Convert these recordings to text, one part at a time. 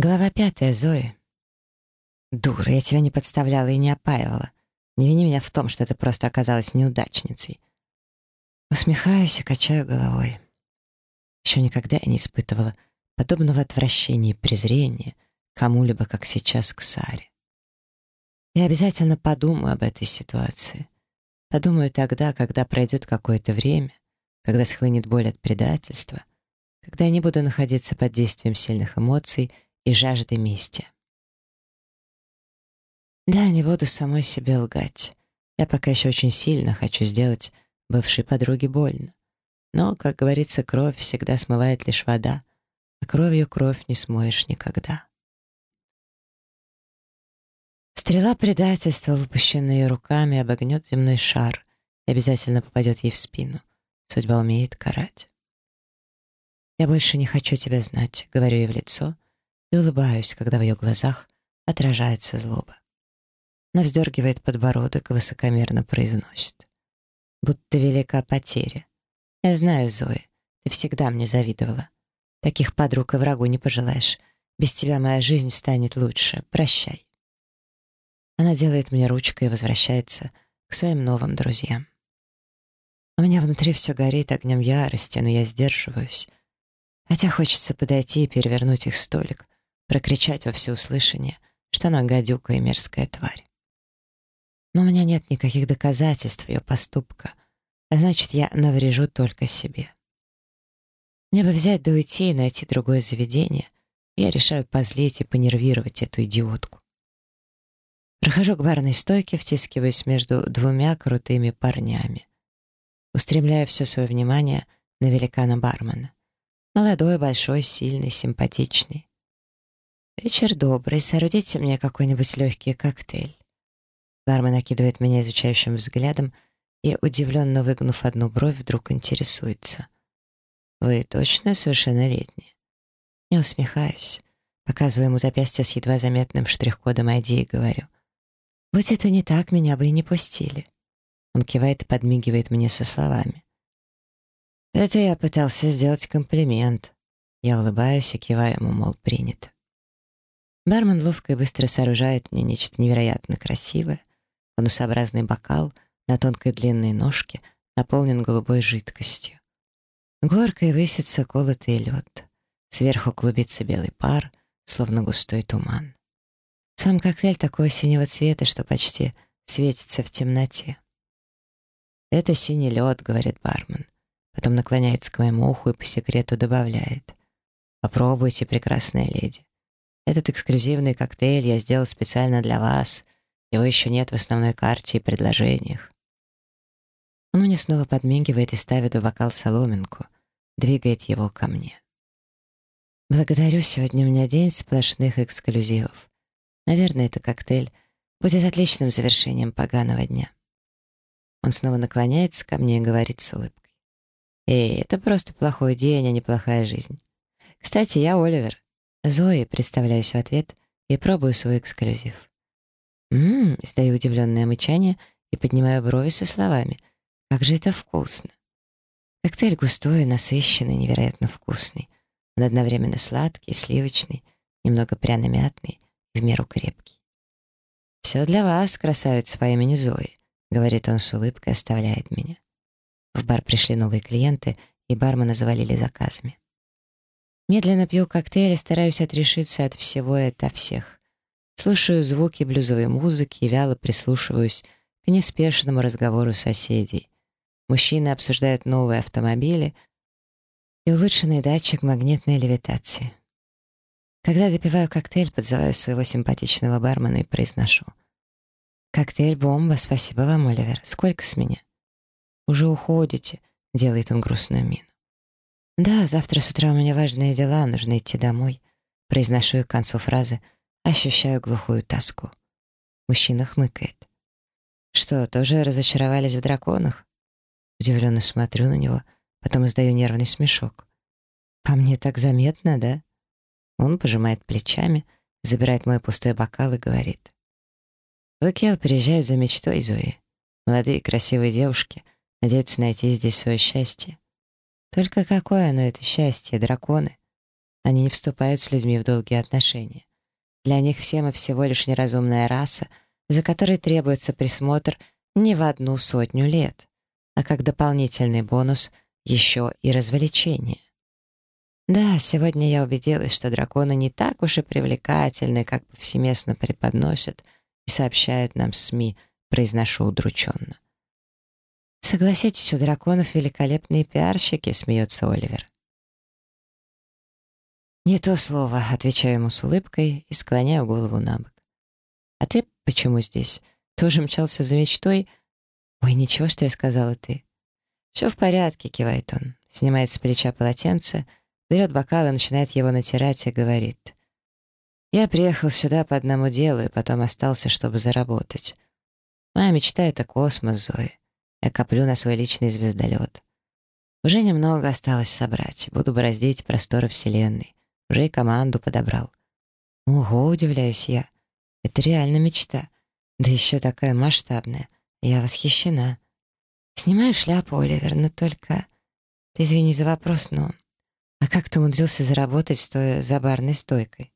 Глава пятая, Зои. Дура, я тебя не подставляла и не опаивала. Не вини меня в том, что ты просто оказалась неудачницей. Усмехаюсь и качаю головой. Еще никогда я не испытывала подобного отвращения и презрения кому-либо, как сейчас к Саре. Я обязательно подумаю об этой ситуации. Подумаю тогда, когда пройдет какое-то время, когда схлынет боль от предательства, когда я не буду находиться под действием сильных эмоций — и жажды мести. Да, не буду самой себе лгать. Я пока еще очень сильно хочу сделать бывшей подруге больно. Но, как говорится, кровь всегда смывает лишь вода, а кровью кровь не смоешь никогда. Стрела предательства, выпущенная руками, обогнет земной шар и обязательно попадет ей в спину. Судьба умеет карать. «Я больше не хочу тебя знать», — говорю ей в лицо — и улыбаюсь, когда в ее глазах отражается злоба. Она вздергивает подбородок и высокомерно произносит. «Будто велика потеря. Я знаю, Зоя, ты всегда мне завидовала. Таких подруг и врагу не пожелаешь. Без тебя моя жизнь станет лучше. Прощай». Она делает мне ручкой и возвращается к своим новым друзьям. У меня внутри все горит огнем ярости, но я сдерживаюсь. Хотя хочется подойти и перевернуть их столик, прокричать во всеуслышание, что она гадюка и мерзкая тварь. Но у меня нет никаких доказательств ее поступка, а значит, я наврежу только себе. Мне бы взять да уйти и найти другое заведение, я решаю позлить и понервировать эту идиотку. Прохожу к барной стойке, втискиваюсь между двумя крутыми парнями. Устремляю все свое внимание на великана-бармена. Молодой, большой, сильный, симпатичный. «Вечер добрый. Соорудите мне какой-нибудь легкий коктейль». Бармен накидывает меня изучающим взглядом и, удивленно выгнув одну бровь, вдруг интересуется. «Вы точно совершеннолетние?» Я усмехаюсь, показываю ему запястье с едва заметным штрих-кодом ID и говорю. «Будь это не так, меня бы и не пустили». Он кивает и подмигивает мне со словами. «Это я пытался сделать комплимент». Я улыбаюсь и киваю ему, мол, принято. Бармен ловко и быстро сооружает мне нечто невероятно красивое. Конусообразный бокал на тонкой длинной ножке наполнен голубой жидкостью. Горкой высится колотый лед. Сверху клубится белый пар, словно густой туман. Сам коктейль такого синего цвета, что почти светится в темноте. «Это синий лед», — говорит бармен. Потом наклоняется к моему уху и по секрету добавляет. «Попробуйте, прекрасная леди. Этот эксклюзивный коктейль я сделал специально для вас. Его еще нет в основной карте и предложениях. Он мне снова подмигивает и ставит в бокал соломинку, двигает его ко мне. Благодарю, сегодня у меня день сплошных эксклюзивов. Наверное, это коктейль будет отличным завершением поганого дня. Он снова наклоняется ко мне и говорит с улыбкой. «Эй, это просто плохой день, а не плохая жизнь. Кстати, я Оливер. Зои, представляюсь в ответ и пробую свой эксклюзив. «Ммм», — издаю удивленное мычание и поднимаю брови со словами. «Как же это вкусно!» Коктейль густой, насыщенный, невероятно вкусный. Он одновременно сладкий, сливочный, немного пряно-мятный и в меру крепкий. «Все для вас, красавица по имени Зои», — говорит он с улыбкой, оставляет меня. В бар пришли новые клиенты, и бармена завалили заказами. Медленно пью коктейль и стараюсь отрешиться от всего и от всех. Слушаю звуки блюзовой музыки и вяло прислушиваюсь к неспешному разговору соседей. Мужчины обсуждают новые автомобили и улучшенный датчик магнитной левитации. Когда допиваю коктейль, подзываю своего симпатичного бармена и произношу. «Коктейль бомба, спасибо вам, Оливер. Сколько с меня?» «Уже уходите», — делает он грустную мину. «Да, завтра с утра у меня важные дела, нужно идти домой». Произношу к концу фразы, ощущаю глухую тоску. Мужчина хмыкает. «Что, тоже разочаровались в драконах?» Удивленно смотрю на него, потом издаю нервный смешок. «По мне так заметно, да?» Он пожимает плечами, забирает мой пустой бокал и говорит. В Океал приезжают за мечтой Зои. Молодые красивые девушки надеются найти здесь свое счастье. Только какое оно, это счастье, драконы? Они не вступают с людьми в долгие отношения. Для них все мы всего лишь неразумная раса, за которой требуется присмотр не в одну сотню лет, а как дополнительный бонус еще и развлечение. Да, сегодня я убедилась, что драконы не так уж и привлекательны, как повсеместно преподносят и сообщают нам СМИ, произношу удрученно. «Согласитесь, у драконов великолепные пиарщики», — смеется Оливер. «Не то слово», — отвечаю ему с улыбкой и склоняю голову на бок. «А ты почему здесь? Тоже мчался за мечтой?» «Ой, ничего, что я сказала ты». «Все в порядке», — кивает он, снимает с плеча полотенце, берет бокал и начинает его натирать и говорит. «Я приехал сюда по одному делу и потом остался, чтобы заработать. Моя мечта — это космос, Зои. Я коплю на свой личный звездолет. Уже немного осталось собрать. Буду бороздить просторы Вселенной. Уже и команду подобрал. Ого, удивляюсь я. Это реально мечта. Да еще такая масштабная. Я восхищена. Снимаю шляпу, Оливер, но только... Ты извини за вопрос, но... А как ты умудрился заработать, стоя за барной стойкой?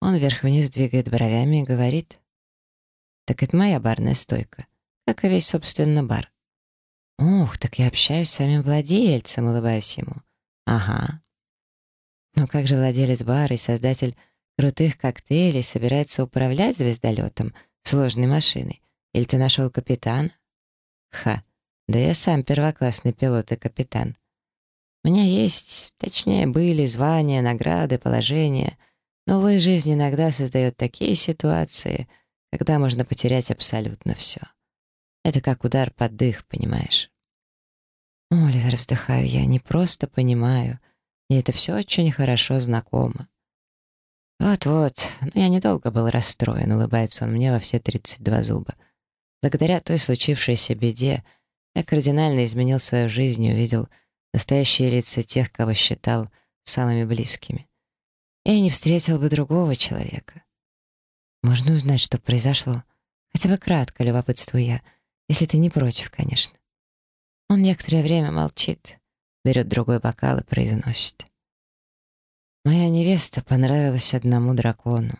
Он вверх-вниз двигает бровями и говорит. Так это моя барная стойка, как и весь, собственно, бар. Ух, так я общаюсь с самим владельцем, улыбаюсь ему. Ага. Но как же владелец бара и создатель крутых коктейлей собирается управлять звездолетом, сложной машиной? Или ты нашел капитана? Ха, да я сам первоклассный пилот и капитан. У меня есть, точнее, были звания, награды, положения, но, жизнь иногда создает такие ситуации, когда можно потерять абсолютно все. Это как удар под дых, понимаешь? Оливер, вздыхаю я, не просто понимаю — и это все очень хорошо знакомо. Вот-вот, но я недолго был расстроен, улыбается он мне во все 32 зуба. Благодаря той случившейся беде я кардинально изменил свою жизнь и увидел настоящие лица тех, кого считал самыми близкими. Я не встретил бы другого человека. Можно узнать, что произошло? Хотя бы кратко, любопытствую я, если ты не против, конечно. Он некоторое время молчит берет другой бокал и произносит. «Моя невеста понравилась одному дракону.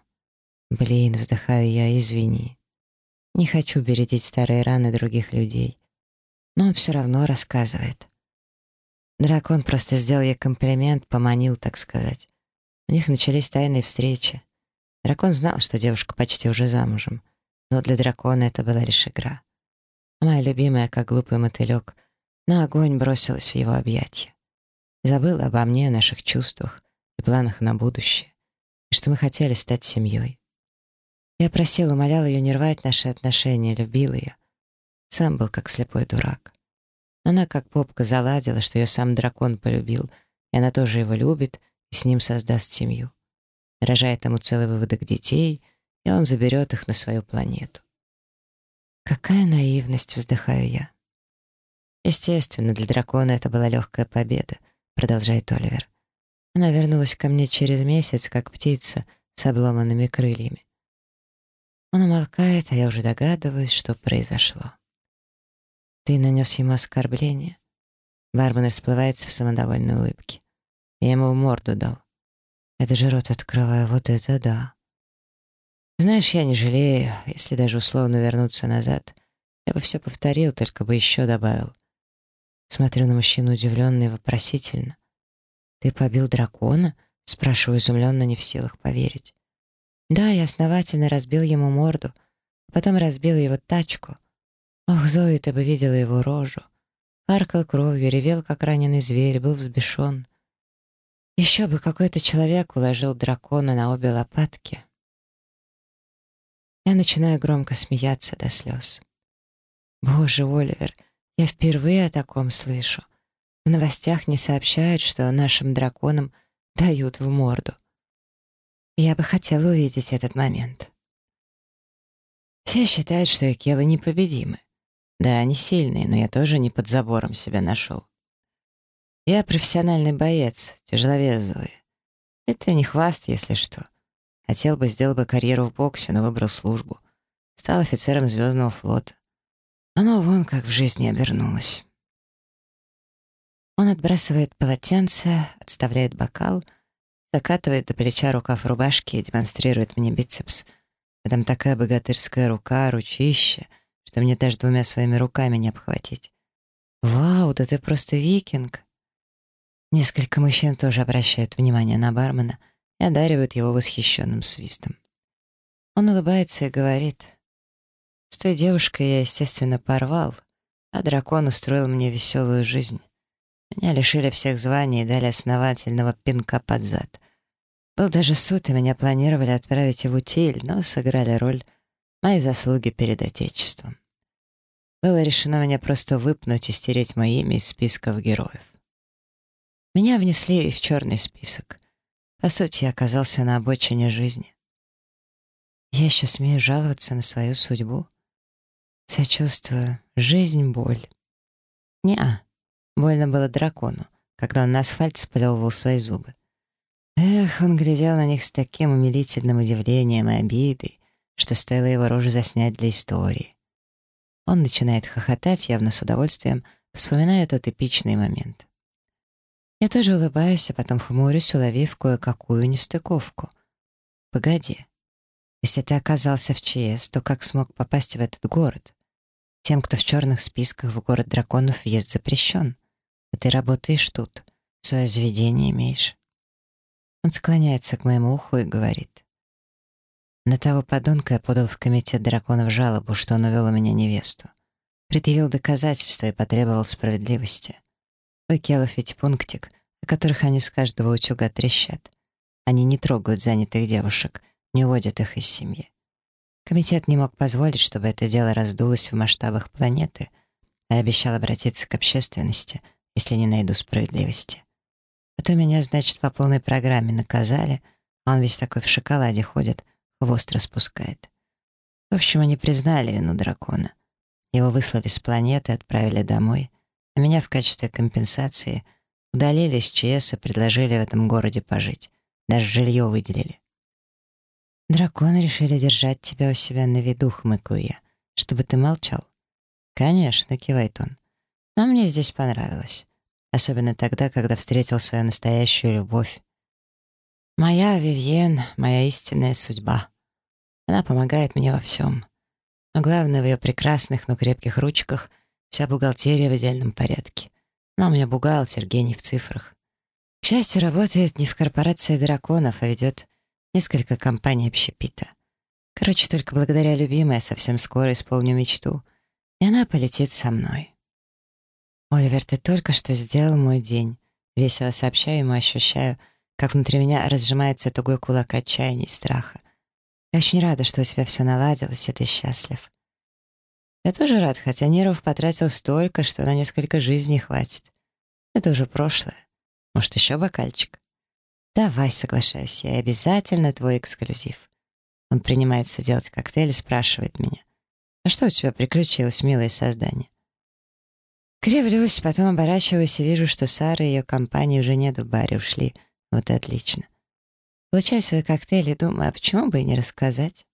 Блин, вздыхаю я, извини. Не хочу бередить старые раны других людей. Но он все равно рассказывает. Дракон просто сделал ей комплимент, поманил, так сказать. У них начались тайные встречи. Дракон знал, что девушка почти уже замужем, но для дракона это была лишь игра. Моя любимая, как глупый мотылек, но огонь бросилась в его объятия. Забыла обо мне, о наших чувствах и планах на будущее, и что мы хотели стать семьей. Я просил, умолял ее не рвать наши отношения, любил ее. Сам был как слепой дурак. Она как попка заладила, что ее сам дракон полюбил, и она тоже его любит и с ним создаст семью. Рожает ему целый выводок детей, и он заберет их на свою планету. Какая наивность, вздыхаю я. Естественно, для дракона это была легкая победа, продолжает Оливер. Она вернулась ко мне через месяц, как птица с обломанными крыльями. Он умолкает, а я уже догадываюсь, что произошло. Ты нанес ему оскорбление. Бармен расплывается в самодовольной улыбке. Я ему в морду дал. Это же рот открываю, вот это да. Знаешь, я не жалею, если даже условно вернуться назад. Я бы все повторил, только бы еще добавил. Смотрю на мужчину удивленно и вопросительно. «Ты побил дракона?» — спрашиваю изумленно, не в силах поверить. «Да, я основательно разбил ему морду, а потом разбил его тачку. Ох, Зои, ты бы видела его рожу. Харкал кровью, ревел, как раненый зверь, был взбешен. Еще бы какой-то человек уложил дракона на обе лопатки». Я начинаю громко смеяться до слез. «Боже, Оливер!» Я впервые о таком слышу. В новостях не сообщают, что нашим драконам дают в морду. Я бы хотела увидеть этот момент. Все считают, что Экелы непобедимы. Да, они сильные, но я тоже не под забором себя нашел. Я профессиональный боец, тяжеловес Зои. Это не хваст, если что. Хотел бы, сделал бы карьеру в боксе, но выбрал службу. Стал офицером Звездного флота. Оно вон как в жизни обернулось. Он отбрасывает полотенце, отставляет бокал закатывает до плеча рукав рубашки и демонстрирует мне бицепс. А там такая богатырская рука, ручище, что мне даже двумя своими руками не обхватить. «Вау, да ты просто викинг!» Несколько мужчин тоже обращают внимание на бармена и одаривают его восхищенным свистом. Он улыбается и говорит, «С той девушкой я, естественно, порвал, а дракон устроил мне веселую жизнь. Меня лишили всех званий и дали основательного пинка под зад. Был даже суд, и меня планировали отправить в утиль, но сыграли роль мои заслуги перед Отечеством. Было решено меня просто выпнуть и стереть мое имя из списков героев. Меня внесли и в черный список. По сути, я оказался на обочине жизни. Я еще смею жаловаться на свою судьбу. Сочувствую. Жизнь — боль. Не-а. Больно было дракону, когда он на асфальт сплевывал свои зубы. Эх, он глядел на них с таким умилительным удивлением и обидой, что стоило его рожу заснять для истории. Он начинает хохотать, явно с удовольствием, вспоминая тот эпичный момент. Я тоже улыбаюсь, а потом хмурюсь, уловив кое-какую нестыковку. Погоди. Если ты оказался в ЧС, то как смог попасть в этот город? Тем, кто в черных списках в город драконов въезд запрещен. А ты работаешь тут, свое заведение имеешь. Он склоняется к моему уху и говорит. На того подонка я подал в комитет драконов жалобу, что он увел у меня невесту. Предъявил доказательства и потребовал справедливости. У Келов ведь пунктик, о которых они с каждого утюга трещат. Они не трогают занятых девушек, не уводят их из семьи. Комитет не мог позволить, чтобы это дело раздулось в масштабах планеты, а обещал обратиться к общественности, если не найду справедливости. А то меня, значит, по полной программе наказали, а он весь такой в шоколаде ходит, хвост распускает. В общем, они признали вину дракона. Его выслали с планеты, отправили домой — а меня в качестве компенсации удалили из ЧС и предложили в этом городе пожить. Даже жилье выделили. «Драконы решили держать тебя у себя на виду», — хмыкаю я, «чтобы ты молчал». «Конечно», — кивает он. «Но мне здесь понравилось. Особенно тогда, когда встретил свою настоящую любовь. Моя Вивьен — моя истинная судьба. Она помогает мне во всем. Но главное, в ее прекрасных, но крепких ручках Вся бухгалтерия в идеальном порядке. Но у меня бухгалтер, гений в цифрах. К счастью, работает не в корпорации драконов, а ведет несколько компаний общепита. Короче, только благодаря любимой я совсем скоро исполню мечту, и она полетит со мной. «Оливер, ты только что сделал мой день», — весело сообщаю ему, ощущаю, как внутри меня разжимается тугой кулак отчаяния и страха. Я очень рада, что у тебя все наладилось, и ты счастлив. Я тоже рад, хотя нервов потратил столько, что на несколько жизней хватит. Это уже прошлое. Может, еще бокальчик? Давай, соглашаюсь я, обязательно твой эксклюзив. Он принимается делать коктейль и спрашивает меня. А что у тебя приключилось, милое создание? Кривлюсь, потом оборачиваюсь и вижу, что Сара и ее компании уже нет в баре, ушли. Вот и отлично. Получаю свой коктейль и думаю, а почему бы и не рассказать?